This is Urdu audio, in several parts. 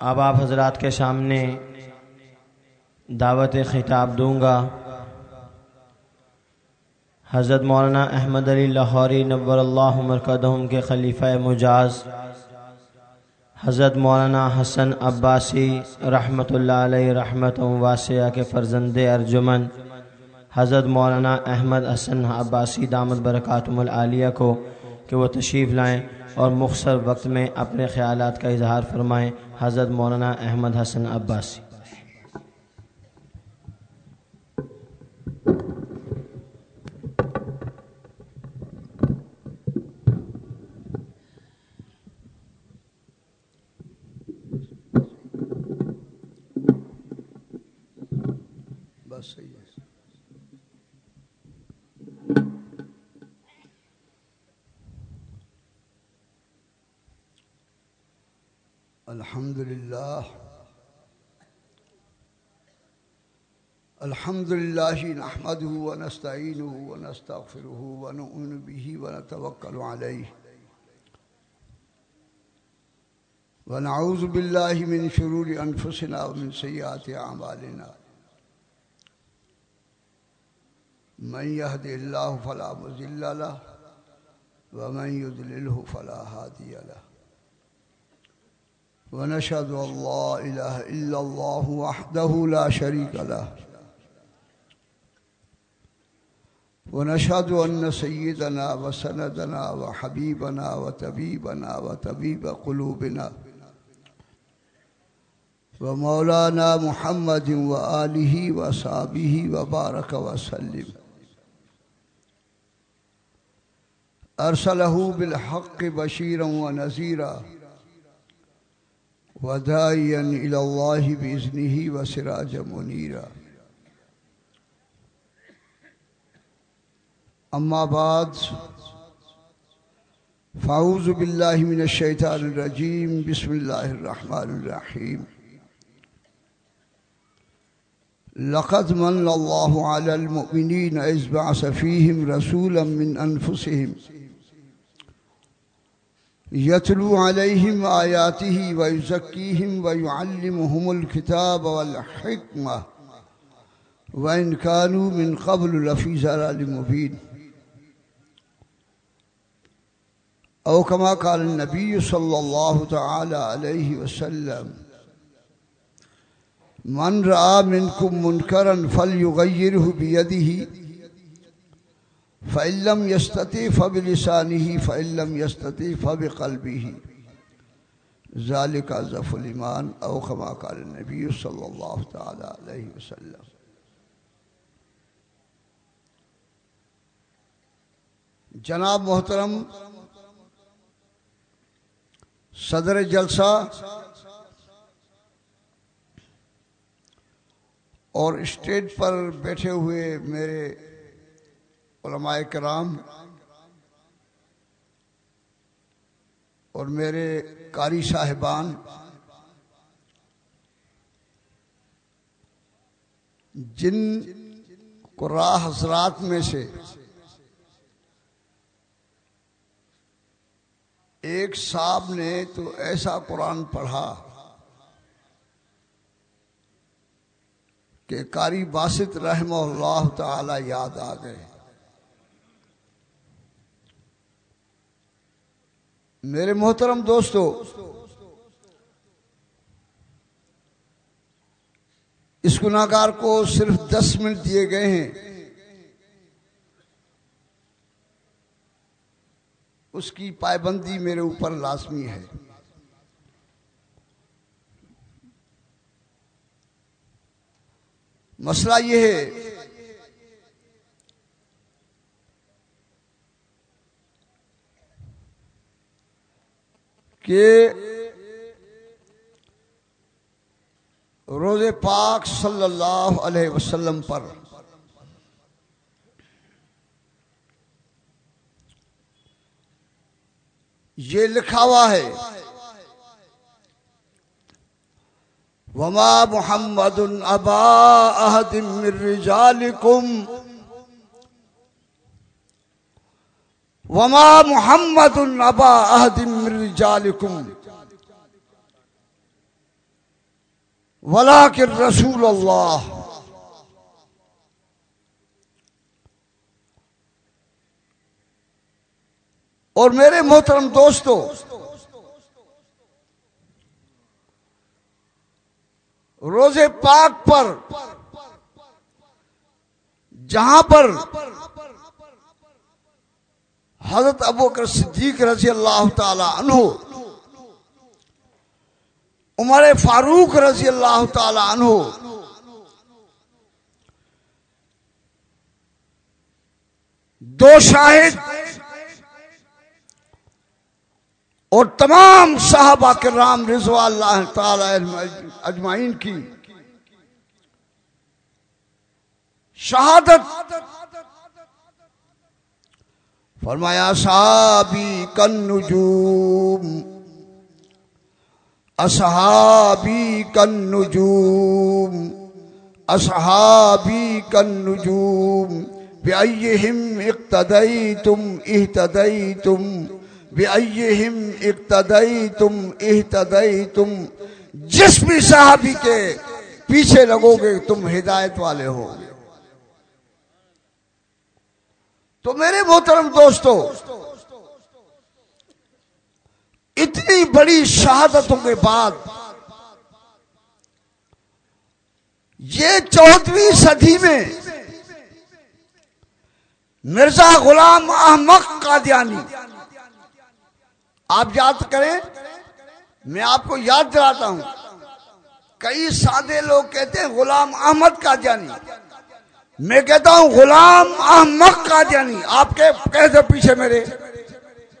اب آپ حضرات کے سامنے دعوت خطاب دوں گا۔ حضرت مولانا احمد علی لاہوری نور اللہ مرکدہم کے خلیفہ مجاز، حضرت مولانا حسن عباسی رحمۃ اللہ علیہ رحمت واسعہ کے فرزند ارجمن، حضرت مولانا احمد حسن عباسی دامت برکاتم العالیہ کو کہ وہ تشریف لائیں۔ اور مختصر وقت میں اپنے خیالات کا اظہار فرمائیں حضرت مولانا احمد حسن عباسی الحمد لله الحمد لله نحمده ونستعينه ونستغفره ونؤمن به ونتوكل عليه ونعوذ بالله من شرور أنفسنا ومن سيئات أعمالنا من يهد الله فلا مزل له ومن يذلله فلا هادي له ونشهد أن لا إله إلا الله وحده لا شريك له ونشهد أن سيدنا وسندنا وحبيبنا وتبيبنا وتبيب قلوبنا ومولانا محمد وآله وصحبه وبارك وسلم. أرسله بالحق بشيرا ونذيرا وداعيا إلى الله بإذنه وسراجا منيرا. أما بعد فأعوذ بالله من الشيطان الرجيم. بسم الله الرحمن الرحيم. لقد من الله على المؤمنين إذ بعث فيهم رسولا من أنفسهم يتلو عليهم آياته ويزكيهم ويعلمهم الكتاب والحكمة وإن كانوا من قبل لفي زلال مبين. أو كما قال النبي صلى الله تعالى عليه وسلم، من رأى منكم منكرا فليغيره بيده فإن لم يستطيع فبلسانه، فإن لم يستطيع فبقلبه. ذلك عزف الإيمان أو كما قال النبي صلى الله تعالى عليه وسلم۔ جناب محترم صدر جلسہ اور اسٹیج پر بیٹھے ہوئے میرے علماء کرام اور میرے قاری صاحبان، جن قرآ حضرات میں سے ایک صاحب نے تو ایسا قرآن پڑھا کہ قاری باسط رحمہ اللہ تعالی یاد آ گئے۔ میرے محترم دوستو، اس گناہگار کو صرف دس منٹ دیے گئے ہیں۔ اس کی پائبندی میرے اوپر لازمی ہے۔ مسئلہ یہ ہے کہ روز پاک صلی اللہ علیہ وسلم پر یہ لکھا ہوا ہے۔ وما محمد ابا احد من رجالکم وما محمد ابا احد من رجالکم ولا کے رسول اللہ اور میرے محترم دوستو روزے پاک پر، جہاں پر حضرت ابو کر صدیق رضی اللہ تعالی عنہ، عمر فاروق رضی اللہ تعالی عنہ، دو شاہد اور تمام صحابہ کرام رضوا اللہ تعالی اجمعین کی شہادت فرمایا، صحابی کن نجوم، اصحابی کن نجوم، اصحابی کن نجوم بیئیہم اقتدیتم، اہتدیتم۔ بیئیہم اقتدیتم اہتدیتم جس بھی صحابی کے پیچھے لگو گے، تم ہدایت والے ہو۔ تو میرے محترم دوستو، اتنی بڑی شہادتوں کے بعد یہ چودہویں صدی میں مرزا غلام احمد قادیانی آپ یاد کریں، میں آپ کو یاد دلاتا ہوں۔ کئی سادے لوگ کہتے ہیں، غلام احمد قادیانی۔ میں کہتا ہوں، غلام احمد قادیانی۔ آپ کے کہتے پیچھے میرے۔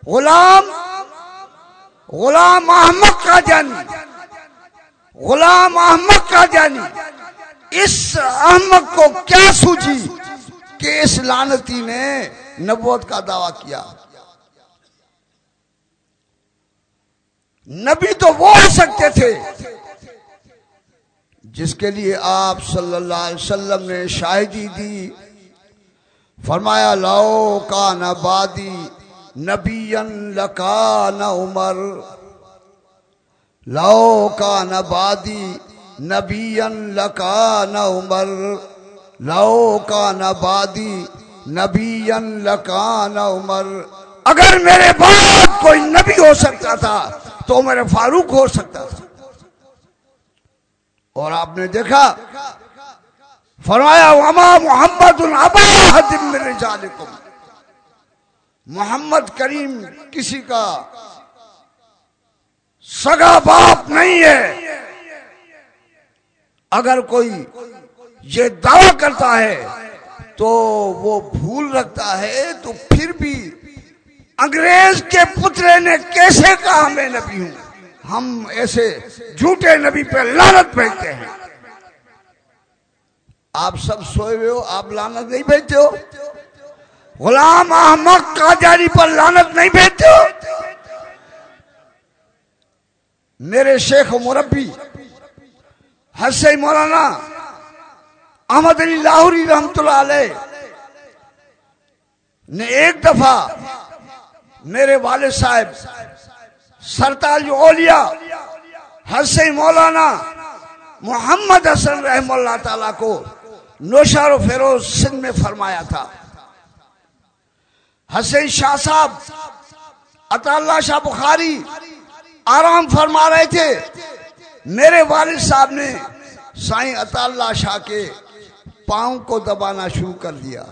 غلام غلام احمد قادیانی۔ غلام احمد قادیانی۔ اس احمد کو کیا سوچی کہ اس لانتی نے نبوت کا دعویٰ کیا؟ نبی تو وہ ہو سکتے تھے جس کے لیے آپ صلی اللہ علیہ وسلم نے شاہدی دی۔ فرمایا لاؤ کا نبادی نبی لکا نہ عمر۔ لاؤ کا نبادی نبی لکا نہ عمر۔ لاؤ کا نبادی نبی لکا نہ عمر۔ اگر میرے بعد کوئی نبی ہو سکتا تھا تو میرے فاروق ہو سکتا تھا۔ اور آپ نے دیکھا، فرمایا، وما محمد رجالکم محمد کریم کسی کا سگا باپ نہیں ہے۔ اگر کوئی یہ دعوی کرتا ہے تو وہ بھول رکھتا ہے تو پھر بھی انگریز کے پترے نے کیسے کہا میں نبی ہوں؟ ہم ایسے جھوٹے نبی پہ لانت بھیجتے ہیں۔ آپ سب سوئے ہوئے ہو، آپ لانت نہیں بھیجتے ہو۔ غلام احمد قادیانی پر لانت نہیں بھیجتے ہو۔ میرے شیخ و مربی حسین مولانا احمد علی لاہوری رحمت اللہ علیہ نے ایک دفعہ میرے والد صاحب سرتاج اولیاء حسین مولانا محمد حسن رحم اللہ تعالی کو نوشار و فیروز سندھ میں فرمایا تھا۔ حسین شاہ صاحب، عطا اللہ شاہ بخاری آرام فرما رہے تھے۔ میرے والد صاحب نے سائیں عطا اللہ شاہ کے پاؤں کو دبانا شروع کر دیا۔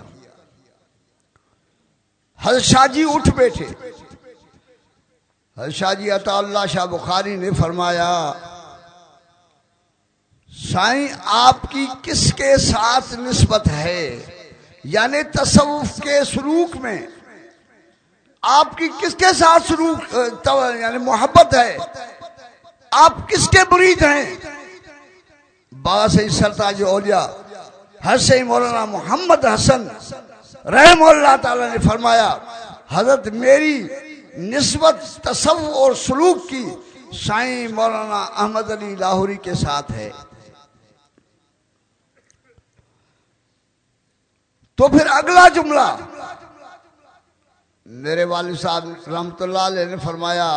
حضرت شاہ جی اٹھ بیٹھے۔ حضرت شاہ جی عطا اللہ شاہ بخاری نے فرمایا، سائیں آپ کی کس کے ساتھ نسبت ہے؟ یعنی تصوف کے سلوک میں آپ کی کس کے ساتھ سلوک یعنی محبت ہے؟ آپ کس کے مرید ہیں؟ باسی سرتاج جی اولیاء حسین مولانا محمد حسن رحم اللہ تعالی نے فرمایا، حضرت میری نسبت تصور اور سلوک کی سائیں مولانا احمد علی لاہوری کے ساتھ ہے۔ تو پھر اگلا جملہ، میرے والد صاحب رحمت اللہ علیہ نے فرمایا،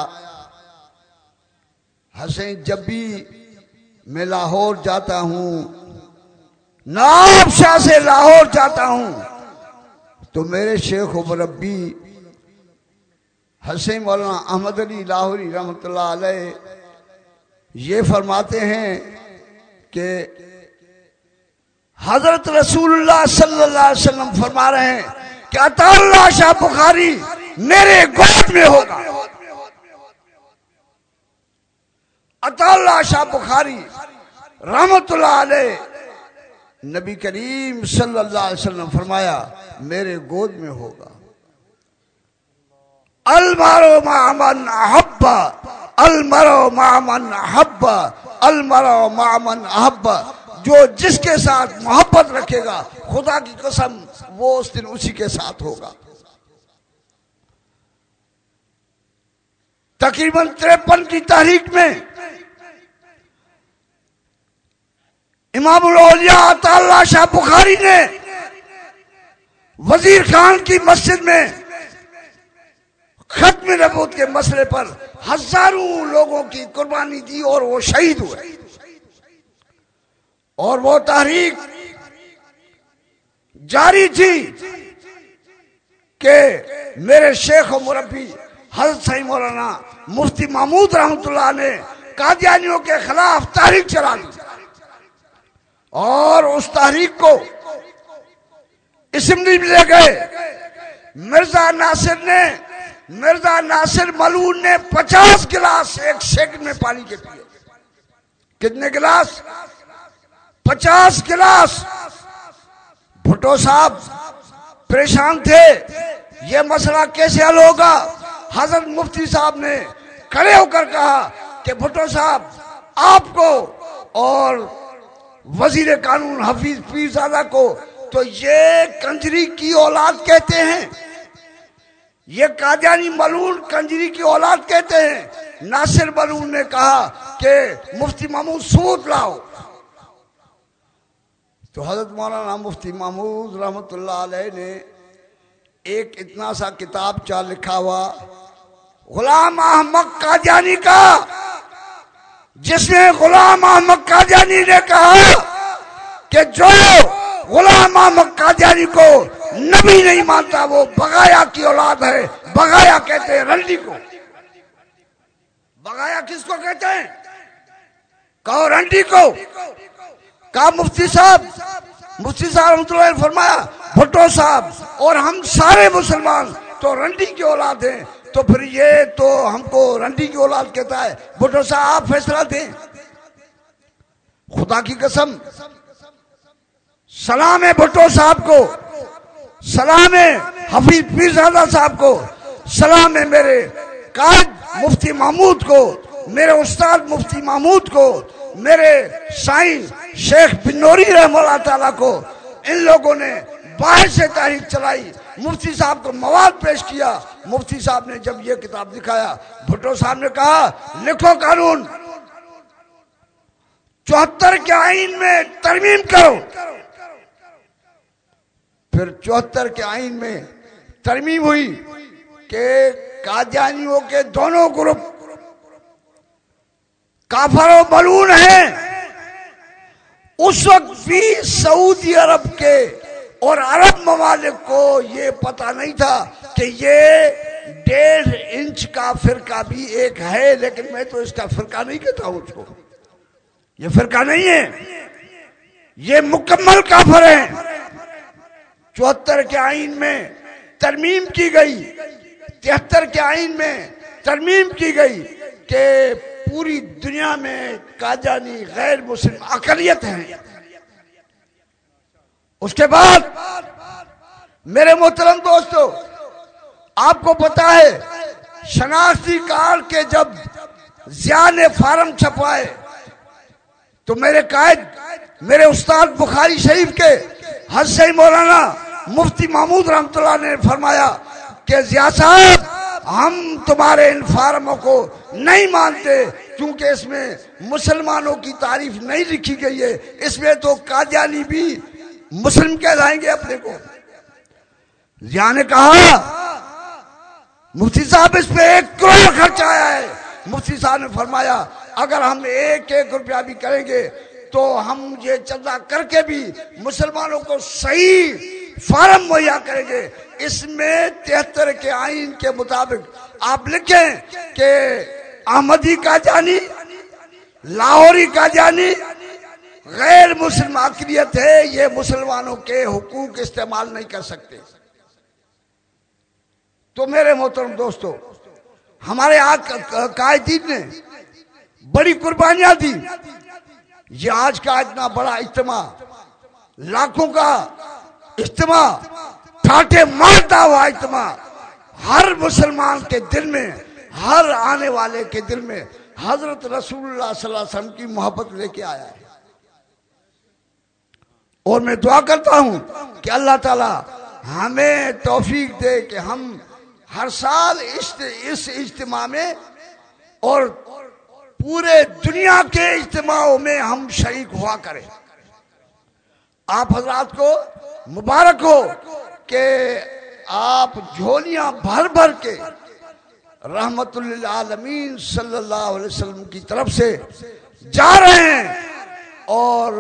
حسین جب بھی میں لاہور جاتا ہوں ناب شاہ سے لاہور جاتا ہوں تو میرے شیخ و مربی حسین مولانا احمد علی لاہوری رحمۃ اللہ علیہ یہ فرماتے ہیں کہ حضرت رسول اللہ صلی اللہ علیہ وسلم فرما رہے ہیں کہ اللہ شاہ بخاری میرے گود میں ہوگا۔ اللہ شاہ بخاری رحمت اللہ علیہ نبی کریم صلی اللہ علیہ وسلم فرمایا، میرے گود میں ہوگا۔ المارو مامن احبا المرو مامن احبا المرو مامن احبا جو جس کے ساتھ محبت رکھے گا، خدا کی قسم، وہ اس دن اسی کے ساتھ ہوگا۔ تقریباً تریپن کی تاریخ میں امام الاولیاء اللہ شاہ بخاری نے وزیر خان کی مسجد میں ختم نبوت کے مسئلے پر ہزاروں لوگوں کی قربانی دی اور وہ شہید ہوئے۔ اور وہ تحریک جاری تھی کہ میرے شیخ و مربی حضرت صحیح مولانا مفتی محمود رحمت اللہ نے قادیانیوں کے خلاف تحریک چلا دی۔ اور اس تحریک کو اسمبلی میں لے گئے۔ مرزا ناصر نے، مرزا ناصر ملون نے پچاس گلاس ایک سیکنڈ میں پانی کے پیے۔ کتنے گلاس؟ پچاس گلاس۔ بھٹو صاحب پریشان تھے۔ یہ مسئلہ کیسے حل ہوگا؟ حضرت مفتی صاحب نے کھڑے ہو کر کہا کہ بھٹو صاحب، آپ کو اور وزیر قانون حفیظ پیرزادہ کو تو یہ کنجری کی اولاد کہتے ہیں۔ یہ قادیانی ملون کنجری کی اولاد کہتے ہیں۔ ناصر ملون نے کہا کہ مفتی محمود سوت لاؤ۔ تو حضرت مولانا مفتی محمود رحمت اللہ علیہ نے ایک اتنا سا کتاب چا لکھا ہوا، غلام احمد قادیانی کا۔ جس نے غلام احمد قادیانی نے کہا کہ جو غلام احمد قادیانی کو نبی نہیں مانتا، وہ بغایا کی اولاد ہے، بغایا کہتے ہیں رنڈی کو۔ بغایا کس کو کہتے ہیں؟ کہو رنڈی کو۔ کہا مفتی صاحب مفتی صاحب رحمۃ اللہ فرمایا، بھٹو صاحب، اور ہم سارے مسلمان تو رنڈی کی اولاد ہیں۔ تو پھر یہ تو ہم کو رنڈی کی اولاد کہتا ہے بھٹو صاحب آپ فیصلہ دیں۔ خدا کی قسم، سلام ہے بھٹو صاحب کو۔ سلام ہے حفیظ پیرزادہ صاحب کو۔ سلام ہے میرے قائد مفتی محمود کو، میرے استاد مفتی محمود کو، میرے سائن شیخ بنوری رحم اللہ تعالیٰ کو۔ ان لوگوں نے باہر سے تاریخ چلائی۔ مفتی صاحب کو مواد پیش کیا۔ مفتی صاحب نے جب یہ کتاب دکھایا، بھٹو صاحب نے کہا، لکھو قانون۔ چوہتر کے آئین میں ترمیم کرو۔ پھر چوہتر کے آئین میں ترمیم ہوئی کہ قادیانیوں کے دونوں گروپ کافر و بلون ہیں۔ اس وقت بھی سعودی عرب کے اور عرب ممالک کو یہ پتا نہیں تھا کہ یہ ڈیڑھ انچ کا فرقہ بھی ایک ہے، لیکن میں تو اس کا فرقہ نہیں کہتا ہوں اس کو۔ یہ فرقہ نہیں ہے۔ یہ مکمل کافر ہے چوہتر کے آئین میں ترمیم کی گئی۔ تہتر کے آئین میں ترمیم کی گئی کہ پوری دنیا میں کاجانی غیر مسلم اقلیت ہیں۔ اس کے بعد میرے محترم دوستو، آپ کو پتا ہے، شناختی کارڈ کے جب زیا نے فارم چھپائے تو میرے قائد، میرے استاد بخاری شریف کے حسین مولانا مفتی محمود رحمت اللہ نے فرمایا کہ ضیاء صاحب، ہم تمہارے ان فارموں کو نہیں مانتے کیونکہ اس میں مسلمانوں کی تعریف نہیں لکھی گئی ہے۔ اس میں تو قادیانی بھی مسلم کہلائیں گے اپنے کو۔ ضیاء نے کہا، مفتی صاحب، اس پہ ایک کروڑ خرچ آیا ہے۔ مفتی صاحب نے فرمایا، اگر ہم ایک ایک روپیہ بھی کریں گے، تو ہم یہ چندہ کر کے بھی مسلمانوں کو صحیح فارم مہیا کریں گے۔ اس میں تہتر کے آئین کے مطابق آپ لکھیں کہ احمدی کا جانی، لاہوری کا جانی غیر مسلم اقلیت ہے، یہ مسلمانوں کے حقوق استعمال نہیں کر سکتے۔ تو میرے محترم دوستو، ہمارے قائدین نے بڑی قربانیاں دی۔ یہ آج کا اتنا بڑا اجتماع، لاکھوں کا اجتماع، ٹھاٹے مارتا ہوا اجتماع، ہر مسلمان کے دل میں، ہر آنے والے کے دل میں حضرت رسول اللہ صلی اللہ علیہ وسلم کی محبت لے کے آیا ہے۔ اور میں دعا کرتا ہوں کہ اللہ تعالی ہمیں توفیق دے کہ ہم ہر سال اس اجتماع میں اور پورے دنیا کے اجتماعوں میں ہم شریک ہوا کریں۔ آپ حضرات کو مبارک ہو کہ آپ جھولیاں بھر بھر کے رحمت للعالمین صلی اللہ علیہ وسلم کی طرف سے جا رہے ہیں اور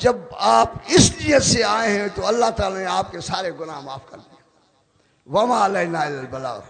جب آپ اس نیت سے آئے ہیں تو اللہ تعالیٰ نے آپ کے سارے گناہ معاف کر دیے۔ وما علینا البلاغ۔